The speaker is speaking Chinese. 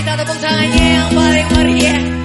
Minta tepuk tangannya yang paling meriah